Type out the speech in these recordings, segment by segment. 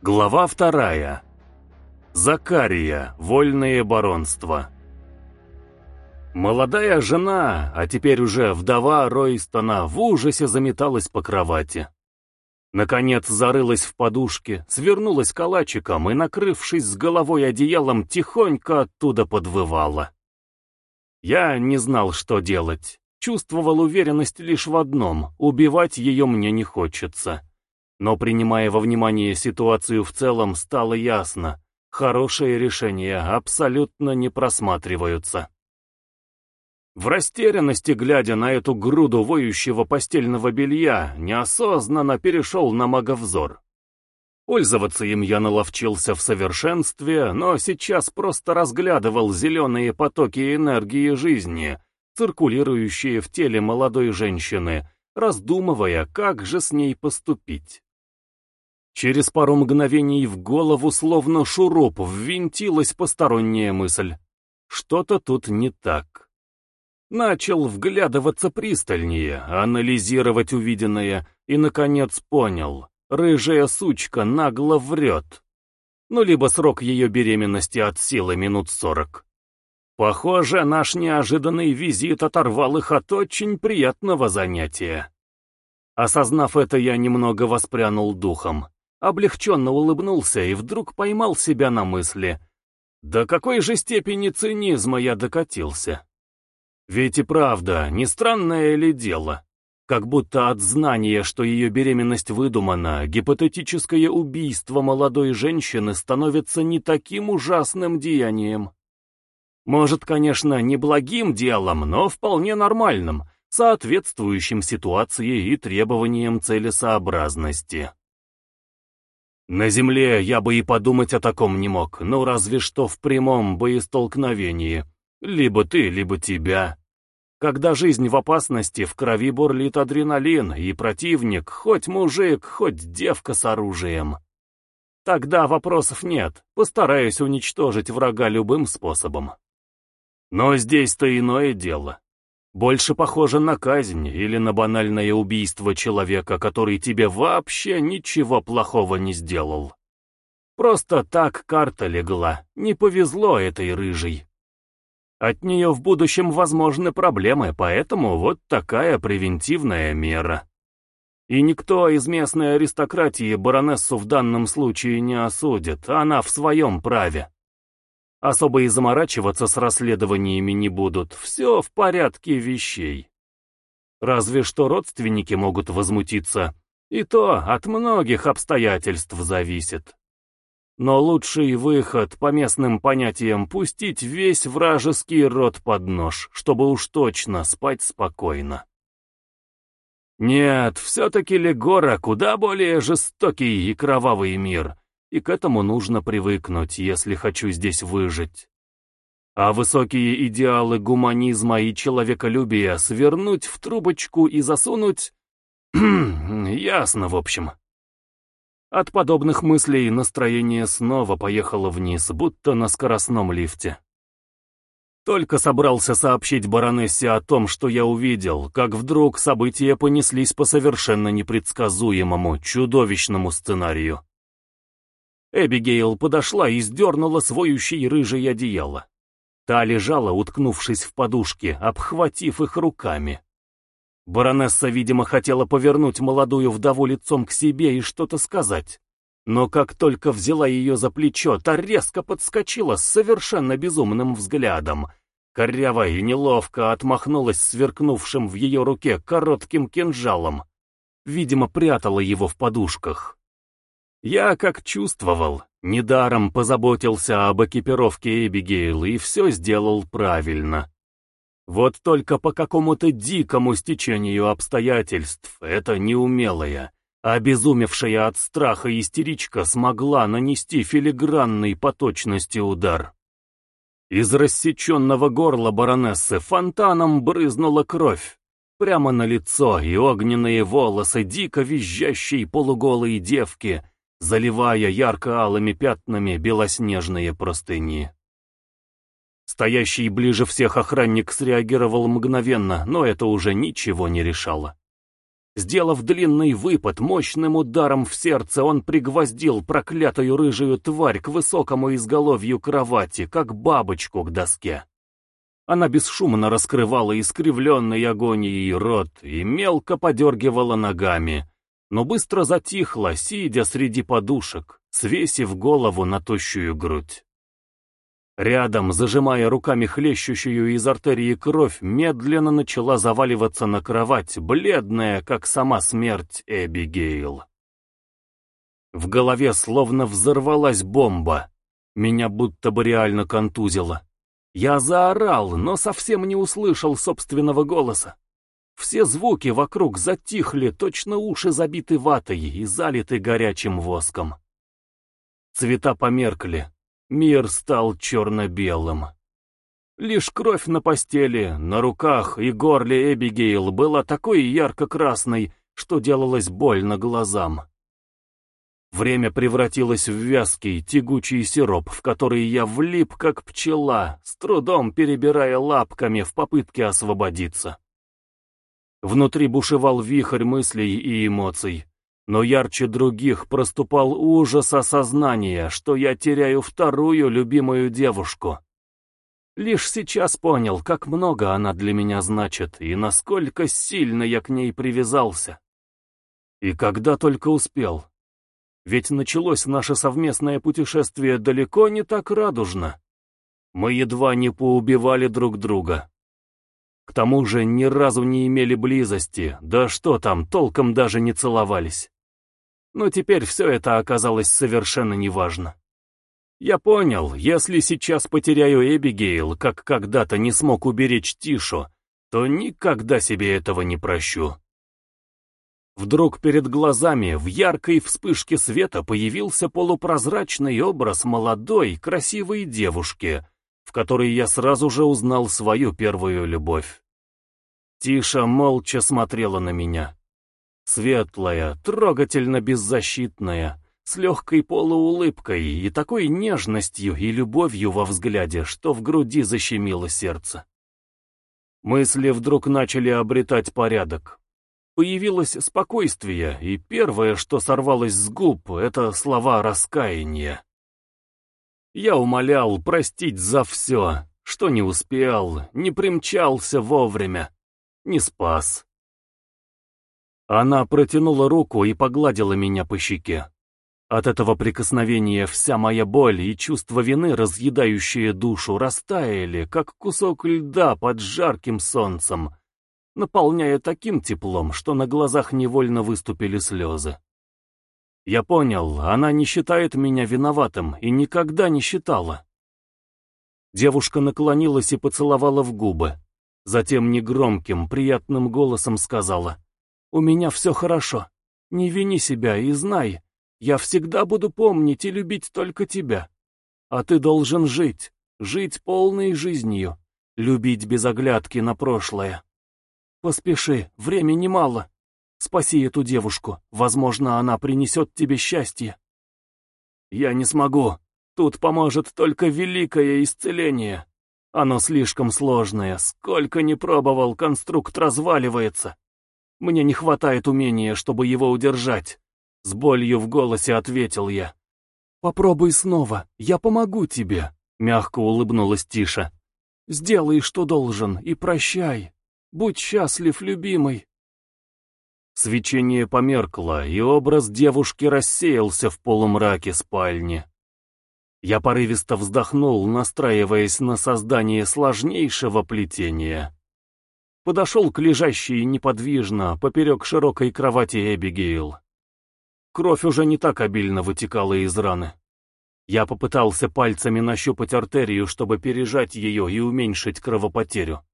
Глава вторая. Закария. Вольное баронство. Молодая жена, а теперь уже вдова Ройстона, в ужасе заметалась по кровати. Наконец зарылась в подушке, свернулась калачиком и, накрывшись с головой одеялом, тихонько оттуда подвывала. Я не знал, что делать. Чувствовал уверенность лишь в одном — убивать ее мне не хочется. Но принимая во внимание ситуацию в целом, стало ясно, хорошие решения абсолютно не просматриваются. В растерянности, глядя на эту груду воющего постельного белья, неосознанно перешел на маговзор. Пользоваться им я наловчился в совершенстве, но сейчас просто разглядывал зеленые потоки энергии жизни, циркулирующие в теле молодой женщины, раздумывая, как же с ней поступить. Через пару мгновений в голову словно шуруп ввинтилась посторонняя мысль. Что-то тут не так. Начал вглядываться пристальнее, анализировать увиденное и, наконец, понял. Рыжая сучка нагло врет. Ну, либо срок ее беременности от силы минут сорок. Похоже, наш неожиданный визит оторвал их от очень приятного занятия. Осознав это, я немного воспрянул духом облегченно улыбнулся и вдруг поймал себя на мысли. До какой же степени цинизма я докатился? Ведь и правда, не странное ли дело? Как будто от знания, что ее беременность выдумана, гипотетическое убийство молодой женщины становится не таким ужасным деянием. Может, конечно, не благим делом, но вполне нормальным, соответствующим ситуации и требованиям целесообразности. На земле я бы и подумать о таком не мог, ну разве что в прямом боестолкновении. Либо ты, либо тебя. Когда жизнь в опасности, в крови бурлит адреналин, и противник, хоть мужик, хоть девка с оружием. Тогда вопросов нет, постараюсь уничтожить врага любым способом. Но здесь-то иное дело. Больше похоже на казнь или на банальное убийство человека, который тебе вообще ничего плохого не сделал. Просто так карта легла, не повезло этой рыжей. От нее в будущем возможны проблемы, поэтому вот такая превентивная мера. И никто из местной аристократии баронессу в данном случае не осудит, она в своем праве. Особо и заморачиваться с расследованиями не будут, все в порядке вещей. Разве что родственники могут возмутиться, и то от многих обстоятельств зависит. Но лучший выход по местным понятиям пустить весь вражеский род под нож, чтобы уж точно спать спокойно. Нет, все-таки Легора куда более жестокий и кровавый мир, и к этому нужно привыкнуть, если хочу здесь выжить. А высокие идеалы гуманизма и человеколюбия свернуть в трубочку и засунуть... Ясно, в общем. От подобных мыслей настроение снова поехало вниз, будто на скоростном лифте. Только собрался сообщить баронессе о том, что я увидел, как вдруг события понеслись по совершенно непредсказуемому, чудовищному сценарию. Эбигейл подошла и сдернула своющий рыжий одеяло. Та лежала, уткнувшись в подушки, обхватив их руками. Баронесса, видимо, хотела повернуть молодую вдову лицом к себе и что-то сказать. Но как только взяла ее за плечо, та резко подскочила с совершенно безумным взглядом. Коряво и неловко отмахнулась сверкнувшим в ее руке коротким кинжалом. Видимо, прятала его в подушках. Я как чувствовал, недаром позаботился об экипировке Эбигейл и все сделал правильно. Вот только по какому-то дикому стечению обстоятельств эта неумелая, обезумевшая от страха истеричка смогла нанести филигранный по точности удар. Из рассеченного горла баронессы фонтаном брызнула кровь. Прямо на лицо и огненные волосы дико визжащей полуголой девки — заливая ярко-алыми пятнами белоснежные простыни. Стоящий ближе всех охранник среагировал мгновенно, но это уже ничего не решало. Сделав длинный выпад, мощным ударом в сердце он пригвоздил проклятую рыжую тварь к высокому изголовью кровати, как бабочку к доске. Она бесшумно раскрывала искривленный агонией рот и мелко подергивала ногами, но быстро затихла, сидя среди подушек, свесив голову на тощую грудь. Рядом, зажимая руками хлещущую из артерии кровь, медленно начала заваливаться на кровать, бледная, как сама смерть Эбигейл. В голове словно взорвалась бомба. Меня будто бы реально контузило. Я заорал, но совсем не услышал собственного голоса. Все звуки вокруг затихли, точно уши забиты ватой и залиты горячим воском. Цвета померкли, мир стал черно-белым. Лишь кровь на постели, на руках и горле Эбигейл была такой ярко-красной, что делалось больно глазам. Время превратилось в вязкий, тягучий сироп, в который я влип, как пчела, с трудом перебирая лапками в попытке освободиться. Внутри бушевал вихрь мыслей и эмоций, но ярче других проступал ужас осознания, что я теряю вторую любимую девушку. Лишь сейчас понял, как много она для меня значит и насколько сильно я к ней привязался. И когда только успел. Ведь началось наше совместное путешествие далеко не так радужно. Мы едва не поубивали друг друга. К тому же ни разу не имели близости, да что там, толком даже не целовались. Но теперь все это оказалось совершенно неважно. Я понял, если сейчас потеряю Эбигейл, как когда-то не смог уберечь Тишу, то никогда себе этого не прощу. Вдруг перед глазами в яркой вспышке света появился полупрозрачный образ молодой, красивой девушки, в которой я сразу же узнал свою первую любовь. Тиша молча смотрела на меня. Светлая, трогательно беззащитная, с легкой полуулыбкой и такой нежностью и любовью во взгляде, что в груди защемило сердце. Мысли вдруг начали обретать порядок. Появилось спокойствие, и первое, что сорвалось с губ, это слова раскаяния. Я умолял простить за все, что не успел, не примчался вовремя, не спас. Она протянула руку и погладила меня по щеке. От этого прикосновения вся моя боль и чувство вины, разъедающие душу, растаяли, как кусок льда под жарким солнцем, наполняя таким теплом, что на глазах невольно выступили слезы. Я понял, она не считает меня виноватым и никогда не считала. Девушка наклонилась и поцеловала в губы. Затем негромким, приятным голосом сказала, «У меня все хорошо. Не вини себя и знай, я всегда буду помнить и любить только тебя. А ты должен жить, жить полной жизнью, любить без оглядки на прошлое. Поспеши, времени мало. Спаси эту девушку, возможно, она принесет тебе счастье. Я не смогу. Тут поможет только великое исцеление. Оно слишком сложное, сколько ни пробовал, конструкт разваливается. Мне не хватает умения, чтобы его удержать. С болью в голосе ответил я. «Попробуй снова, я помогу тебе», — мягко улыбнулась Тиша. «Сделай, что должен, и прощай». Будь счастлив, любимый!» Свечение померкло, и образ девушки рассеялся в полумраке спальни. Я порывисто вздохнул, настраиваясь на создание сложнейшего плетения. Подошел к лежащей неподвижно, поперек широкой кровати Эбигейл. Кровь уже не так обильно вытекала из раны. Я попытался пальцами нащупать артерию, чтобы пережать ее и уменьшить кровопотерю.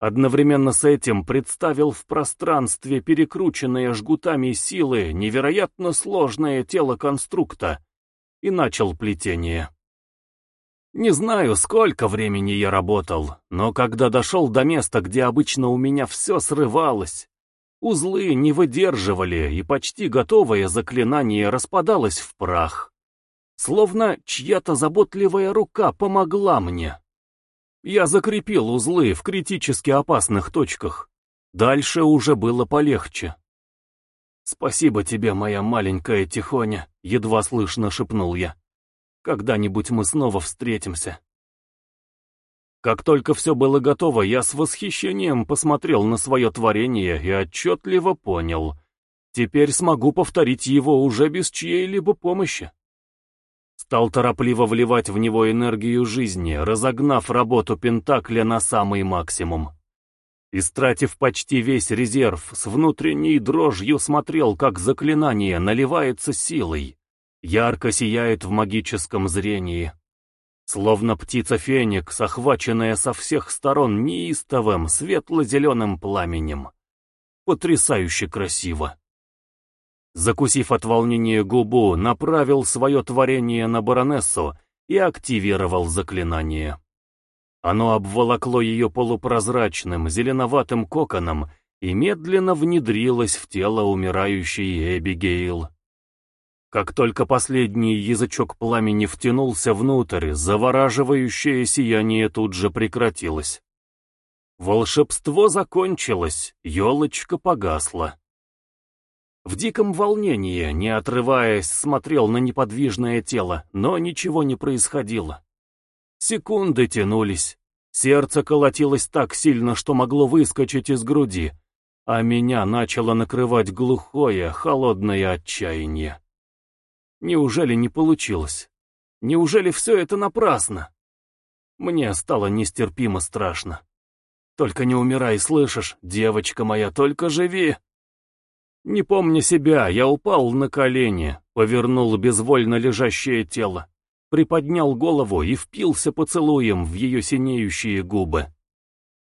Одновременно с этим представил в пространстве перекрученные жгутами силы невероятно сложное тело конструкта и начал плетение. Не знаю, сколько времени я работал, но когда дошел до места, где обычно у меня все срывалось, узлы не выдерживали, и почти готовое заклинание распадалось в прах. Словно чья-то заботливая рука помогла мне. Я закрепил узлы в критически опасных точках. Дальше уже было полегче. «Спасибо тебе, моя маленькая Тихоня», — едва слышно шепнул я. «Когда-нибудь мы снова встретимся». Как только все было готово, я с восхищением посмотрел на свое творение и отчетливо понял. Теперь смогу повторить его уже без чьей-либо помощи. Стал торопливо вливать в него энергию жизни, разогнав работу Пентакля на самый максимум. Истратив почти весь резерв, с внутренней дрожью смотрел, как заклинание наливается силой, ярко сияет в магическом зрении. Словно птица Феникс, охваченная со всех сторон неистовым светло-зеленым пламенем. Потрясающе красиво. Закусив от волнения губу, направил свое творение на баронессу и активировал заклинание. Оно обволокло ее полупрозрачным, зеленоватым коконом и медленно внедрилось в тело умирающей Эбигейл. Как только последний язычок пламени втянулся внутрь, завораживающее сияние тут же прекратилось. Волшебство закончилось, елочка погасла. В диком волнении, не отрываясь, смотрел на неподвижное тело, но ничего не происходило. Секунды тянулись. Сердце колотилось так сильно, что могло выскочить из груди, а меня начало накрывать глухое, холодное отчаяние. Неужели не получилось? Неужели все это напрасно? Мне стало нестерпимо страшно. Только не умирай, слышишь, девочка моя, только живи. Не помня себя, я упал на колени, повернул безвольно лежащее тело приподнял голову и впился поцелуем в ее синеющие губы.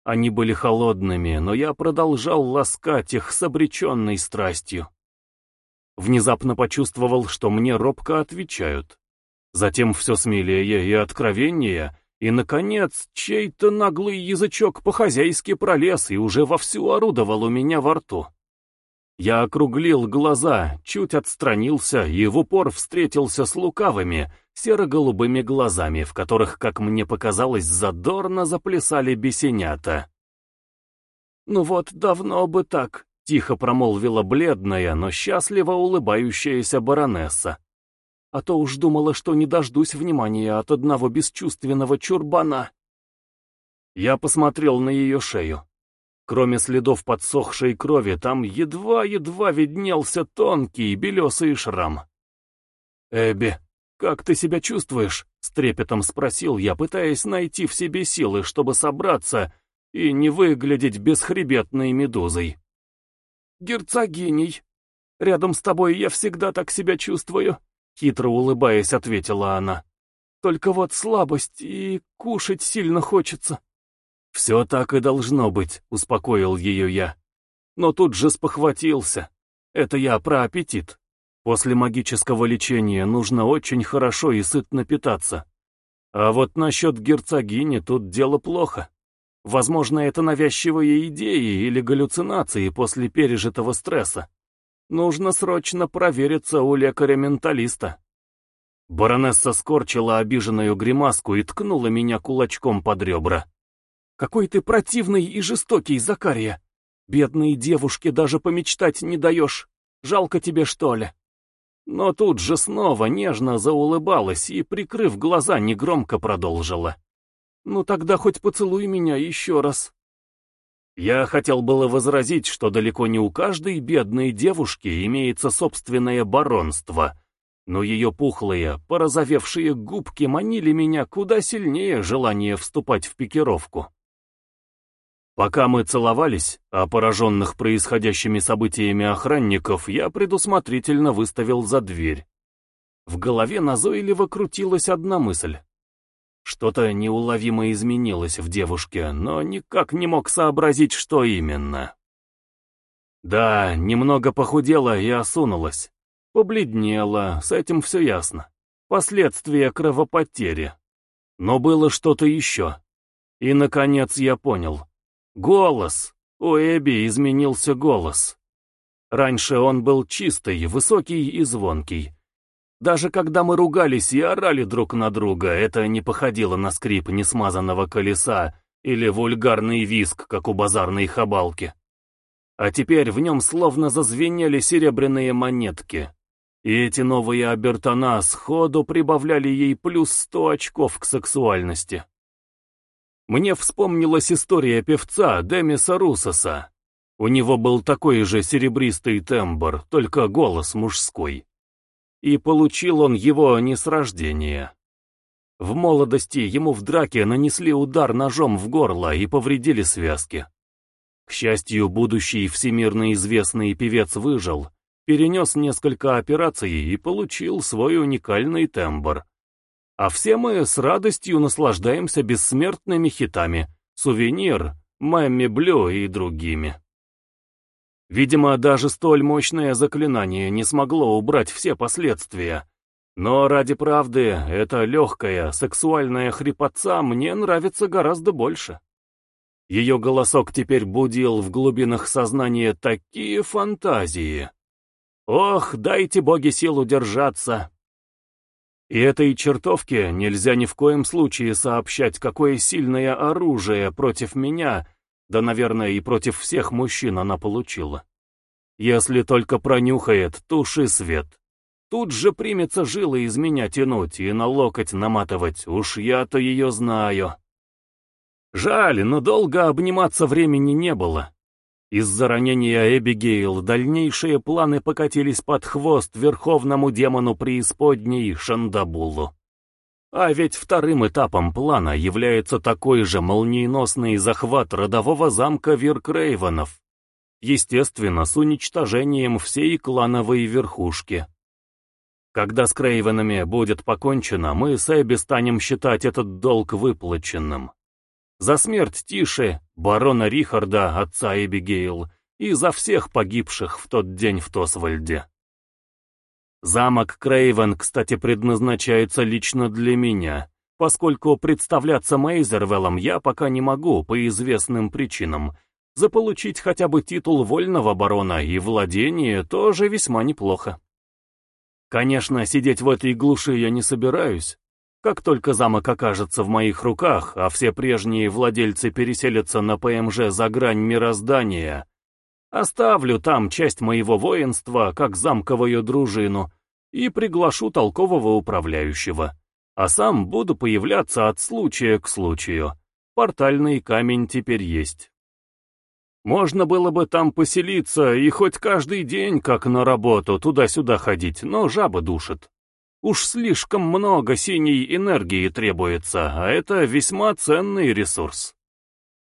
Они были холодными, но я продолжал ласкать их с обреченной страстью. Внезапно почувствовал, что мне робко отвечают. Затем все смелее и откровеннее, и, наконец, чей-то наглый язычок по-хозяйски пролез и уже вовсю орудовал у меня во рту. Я округлил глаза, чуть отстранился и в упор встретился с лукавыми, серо-голубыми глазами, в которых, как мне показалось, задорно заплясали бесенята. «Ну вот, давно бы так», — тихо промолвила бледная, но счастливо улыбающаяся баронесса. «А то уж думала, что не дождусь внимания от одного бесчувственного чурбана». Я посмотрел на ее шею. Кроме следов подсохшей крови, там едва-едва виднелся тонкий белесый шрам. «Эбби, как ты себя чувствуешь?» — с трепетом спросил я, пытаясь найти в себе силы, чтобы собраться и не выглядеть бесхребетной медузой. «Герцогиней. Рядом с тобой я всегда так себя чувствую», — хитро улыбаясь, ответила она. «Только вот слабость и кушать сильно хочется». «Все так и должно быть», — успокоил ее я. Но тут же спохватился. Это я про аппетит. После магического лечения нужно очень хорошо и сытно питаться. А вот насчет герцогини тут дело плохо. Возможно, это навязчивые идеи или галлюцинации после пережитого стресса. Нужно срочно провериться у лекаря-менталиста. Баронесса скорчила обиженную гримаску и ткнула меня кулачком под ребра. Какой ты противный и жестокий, Закария. Бедные девушки даже помечтать не даешь. Жалко тебе, что ли?» Но тут же снова нежно заулыбалась и, прикрыв глаза, негромко продолжила. «Ну тогда хоть поцелуй меня еще раз». Я хотел было возразить, что далеко не у каждой бедной девушки имеется собственное баронство, но ее пухлые, порозовевшие губки манили меня куда сильнее желания вступать в пикировку. Пока мы целовались, а пораженных происходящими событиями охранников я предусмотрительно выставил за дверь. В голове назойливо крутилась одна мысль. Что-то неуловимо изменилось в девушке, но никак не мог сообразить, что именно. Да, немного похудела и осунулась. Побледнела, с этим все ясно. Последствия кровопотери. Но было что-то еще. И, наконец, я понял — Голос! У Эбби изменился голос. Раньше он был чистый, высокий и звонкий. Даже когда мы ругались и орали друг на друга, это не походило на скрип несмазанного колеса или вульгарный виск, как у базарной хабалки. а теперь в нем словно зазвенели серебряные монетки. И эти новые обертона сходу прибавляли ей плюс сто очков к сексуальности. Мне вспомнилась история певца Демиса Русоса. У него был такой же серебристый тембр, только голос мужской. И получил он его не с рождения. В молодости ему в драке нанесли удар ножом в горло и повредили связки. К счастью, будущий всемирно известный певец выжил, перенес несколько операций и получил свой уникальный тембр. А все мы с радостью наслаждаемся бессмертными хитами «Сувенир», «Мэмми Блю» и другими. Видимо, даже столь мощное заклинание не смогло убрать все последствия. Но ради правды, эта легкая, сексуальная хрипотца мне нравится гораздо больше. Ее голосок теперь будил в глубинах сознания такие фантазии. Ох, дайте боги силу держаться. И этой чертовке нельзя ни в коем случае сообщать, какое сильное оружие против меня, да, наверное, и против всех мужчин она получила. Если только пронюхает, туши свет. Тут же примется жилы из меня тянуть и на локоть наматывать, уж я-то ее знаю. Жаль, но долго обниматься времени не было. Из-за ранения Эбигейл дальнейшие планы покатились под хвост верховному демону преисподней Шандабулу. А ведь вторым этапом плана является такой же молниеносный захват родового замка Виркрейвенов. Естественно, с уничтожением всей клановой верхушки. Когда с Крейвенами будет покончено, мы с Эбби станем считать этот долг выплаченным за смерть Тиши, барона Рихарда, отца Эбигейл, и за всех погибших в тот день в Тосвальде. Замок Крейвен, кстати, предназначается лично для меня, поскольку представляться Мейзервеллом я пока не могу по известным причинам. Заполучить хотя бы титул вольного барона и владение тоже весьма неплохо. Конечно, сидеть в этой глуши я не собираюсь, как только замок окажется в моих руках, а все прежние владельцы переселятся на ПМЖ за грань мироздания, оставлю там часть моего воинства, как замковую дружину, и приглашу толкового управляющего, а сам буду появляться от случая к случаю. Портальный камень теперь есть. Можно было бы там поселиться и хоть каждый день, как на работу, туда-сюда ходить, но жаба душит. Уж слишком много синей энергии требуется, а это весьма ценный ресурс.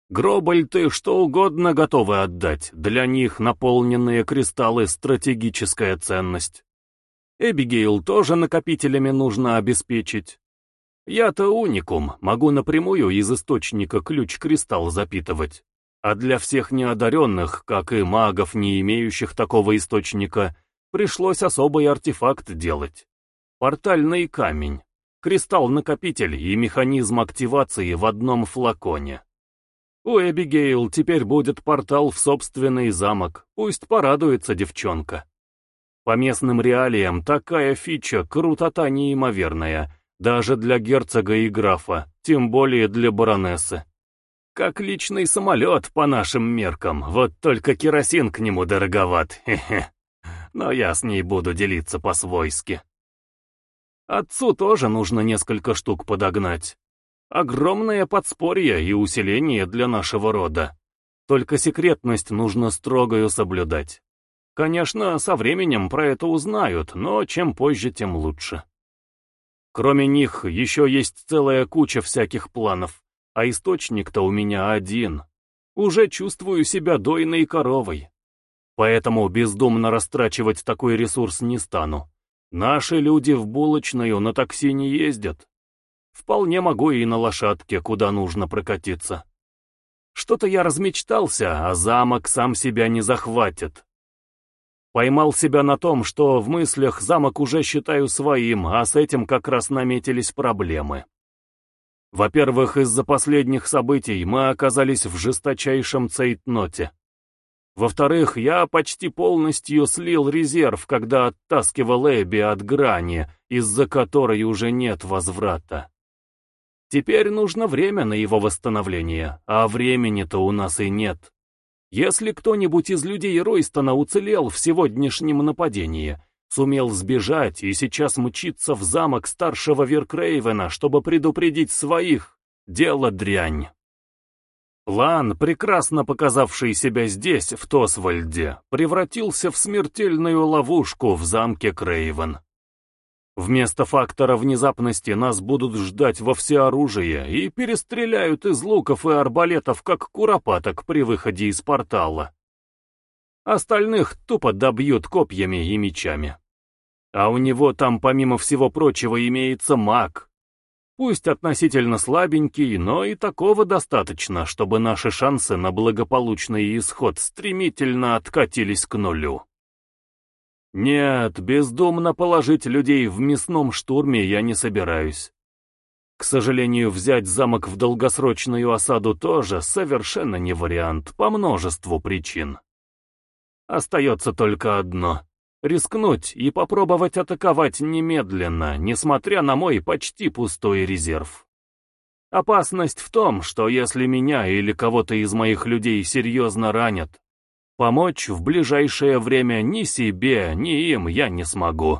Гробальты что угодно готовы отдать, для них наполненные кристаллы — стратегическая ценность. Эбигейл тоже накопителями нужно обеспечить. Я-то уникум, могу напрямую из источника ключ-кристалл запитывать. А для всех неодаренных, как и магов, не имеющих такого источника, пришлось особый артефакт делать. Портальный камень, кристалл-накопитель и механизм активации в одном флаконе. У Эбигейл теперь будет портал в собственный замок, пусть порадуется девчонка. По местным реалиям такая фича крутота неимоверная, даже для герцога и графа, тем более для баронессы. Как личный самолет по нашим меркам, вот только керосин к нему дороговат, хе-хе. Но я с ней буду делиться по-свойски. Отцу тоже нужно несколько штук подогнать. Огромное подспорье и усиление для нашего рода. Только секретность нужно строгою соблюдать. Конечно, со временем про это узнают, но чем позже, тем лучше. Кроме них, еще есть целая куча всяких планов, а источник-то у меня один. Уже чувствую себя дойной коровой. Поэтому бездумно растрачивать такой ресурс не стану. Наши люди в булочную на такси не ездят. Вполне могу и на лошадке, куда нужно прокатиться. Что-то я размечтался, а замок сам себя не захватит. Поймал себя на том, что в мыслях замок уже считаю своим, а с этим как раз наметились проблемы. Во-первых, из-за последних событий мы оказались в жесточайшем цейтноте. Во-вторых, я почти полностью слил резерв, когда оттаскивал Эбби от грани, из-за которой уже нет возврата. Теперь нужно время на его восстановление, а времени-то у нас и нет. Если кто-нибудь из людей Ройстона уцелел в сегодняшнем нападении, сумел сбежать и сейчас мчится в замок старшего Веркрейвена, чтобы предупредить своих, дело дрянь. План, прекрасно показавший себя здесь, в Тосвальде, превратился в смертельную ловушку в замке Крейвен. Вместо фактора внезапности нас будут ждать во всеоружие и перестреляют из луков и арбалетов, как куропаток при выходе из портала. Остальных тупо добьют копьями и мечами. А у него там, помимо всего прочего, имеется маг. Пусть относительно слабенький, но и такого достаточно, чтобы наши шансы на благополучный исход стремительно откатились к нулю. Нет, бездумно положить людей в мясном штурме я не собираюсь. К сожалению, взять замок в долгосрочную осаду тоже совершенно не вариант, по множеству причин. Остается только одно — рискнуть и попробовать атаковать немедленно, несмотря на мой почти пустой резерв. Опасность в том, что если меня или кого-то из моих людей серьезно ранят, Помочь в ближайшее время ни себе, ни им я не смогу.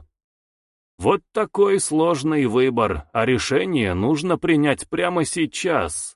Вот такой сложный выбор, а решение нужно принять прямо сейчас.